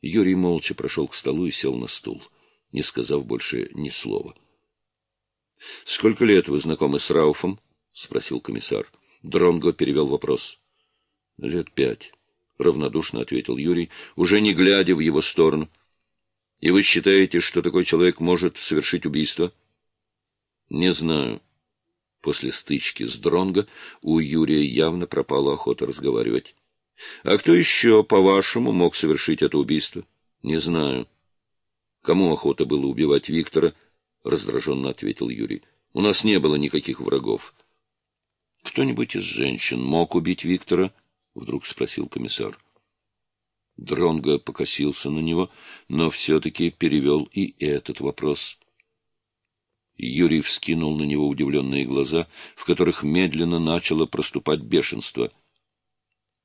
Юрий молча прошел к столу и сел на стул, не сказав больше ни слова. — Сколько лет вы знакомы с Рауфом? — спросил комиссар. Дронго перевел вопрос. — Лет пять, — равнодушно ответил Юрий, уже не глядя в его сторону. — И вы считаете, что такой человек может совершить убийство? — Не знаю. После стычки с Дронго у Юрия явно пропала охота разговаривать. А кто еще, по-вашему, мог совершить это убийство? Не знаю. Кому охота было убивать Виктора? Раздраженно ответил Юрий. У нас не было никаких врагов. Кто-нибудь из женщин мог убить Виктора? Вдруг спросил комиссар. Дронго покосился на него, но все-таки перевел и этот вопрос. Юрий вскинул на него удивленные глаза, в которых медленно начало проступать бешенство ——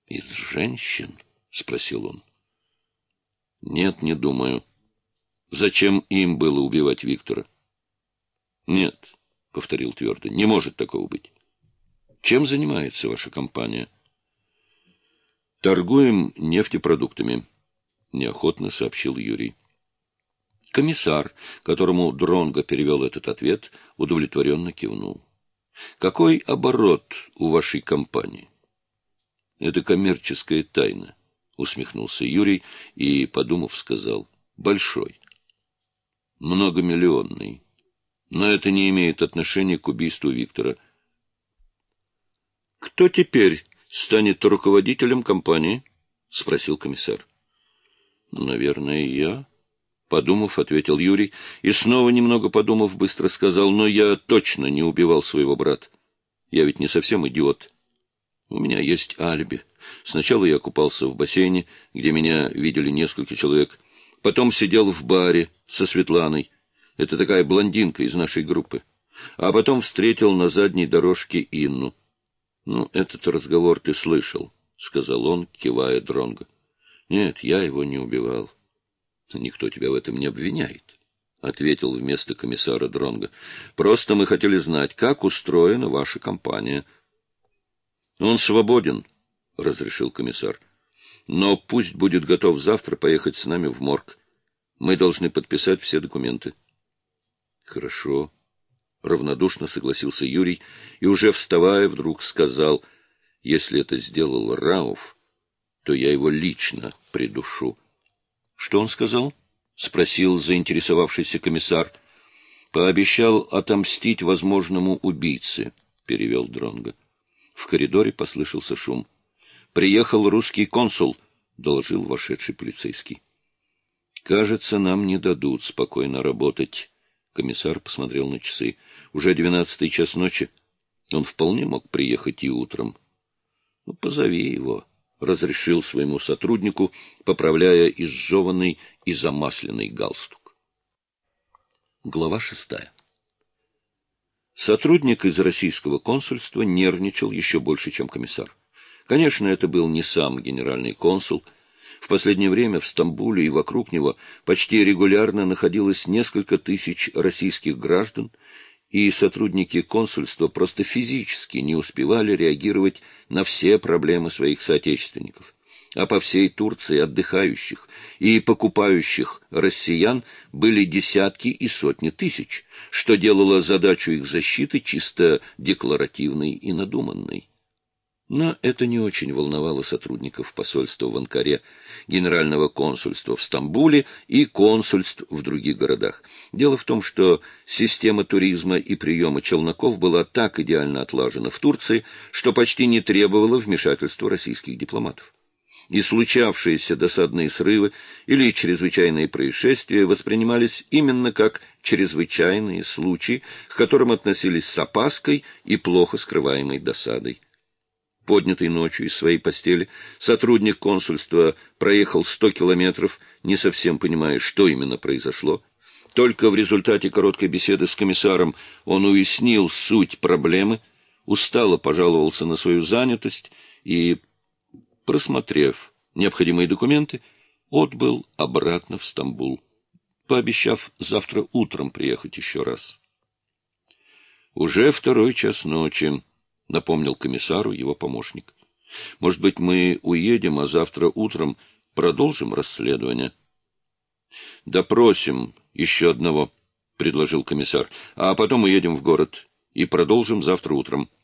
Из женщин? — спросил он. — Нет, не думаю. Зачем им было убивать Виктора? — Нет, — повторил твердо, — не может такого быть. Чем занимается ваша компания? — Торгуем нефтепродуктами, — неохотно сообщил Юрий. Комиссар, которому Дронго перевел этот ответ, удовлетворенно кивнул. — Какой оборот у вашей компании? Это коммерческая тайна, — усмехнулся Юрий и, подумав, сказал. — Большой. Многомиллионный. Но это не имеет отношения к убийству Виктора. — Кто теперь станет руководителем компании? — спросил комиссар. — Наверное, я. Подумав, ответил Юрий, и снова немного подумав, быстро сказал, но я точно не убивал своего брата. Я ведь не совсем идиот. У меня есть алиби. Сначала я купался в бассейне, где меня видели несколько человек. Потом сидел в баре со Светланой. Это такая блондинка из нашей группы. А потом встретил на задней дорожке Инну. — Ну, этот разговор ты слышал, — сказал он, кивая Дронго. — Нет, я его не убивал. — Никто тебя в этом не обвиняет, — ответил вместо комиссара Дронго. — Просто мы хотели знать, как устроена ваша компания —— Он свободен, — разрешил комиссар. — Но пусть будет готов завтра поехать с нами в морг. Мы должны подписать все документы. — Хорошо. Равнодушно согласился Юрий и, уже вставая, вдруг сказал, если это сделал Рауф, то я его лично придушу. — Что он сказал? — спросил заинтересовавшийся комиссар. — Пообещал отомстить возможному убийце, — перевел Дронго. В коридоре послышался шум. «Приехал русский консул», — доложил вошедший полицейский. «Кажется, нам не дадут спокойно работать». Комиссар посмотрел на часы. «Уже двенадцатый час ночи. Он вполне мог приехать и утром». «Ну, позови его», — разрешил своему сотруднику, поправляя изжеванный и замасленный галстук. Глава шестая Сотрудник из российского консульства нервничал еще больше, чем комиссар. Конечно, это был не сам генеральный консул. В последнее время в Стамбуле и вокруг него почти регулярно находилось несколько тысяч российских граждан, и сотрудники консульства просто физически не успевали реагировать на все проблемы своих соотечественников а по всей Турции отдыхающих и покупающих россиян были десятки и сотни тысяч, что делало задачу их защиты чисто декларативной и надуманной. Но это не очень волновало сотрудников посольства в Анкаре, генерального консульства в Стамбуле и консульств в других городах. Дело в том, что система туризма и приема челноков была так идеально отлажена в Турции, что почти не требовала вмешательства российских дипломатов и случавшиеся досадные срывы или чрезвычайные происшествия воспринимались именно как чрезвычайные случаи, к которым относились с опаской и плохо скрываемой досадой. Поднятый ночью из своей постели, сотрудник консульства проехал сто километров, не совсем понимая, что именно произошло. Только в результате короткой беседы с комиссаром он уяснил суть проблемы, устало пожаловался на свою занятость и просмотрев необходимые документы, отбыл обратно в Стамбул, пообещав завтра утром приехать еще раз. «Уже второй час ночи», — напомнил комиссару его помощник. «Может быть, мы уедем, а завтра утром продолжим расследование?» — Допросим еще одного, — предложил комиссар, — а потом уедем в город и продолжим завтра утром. —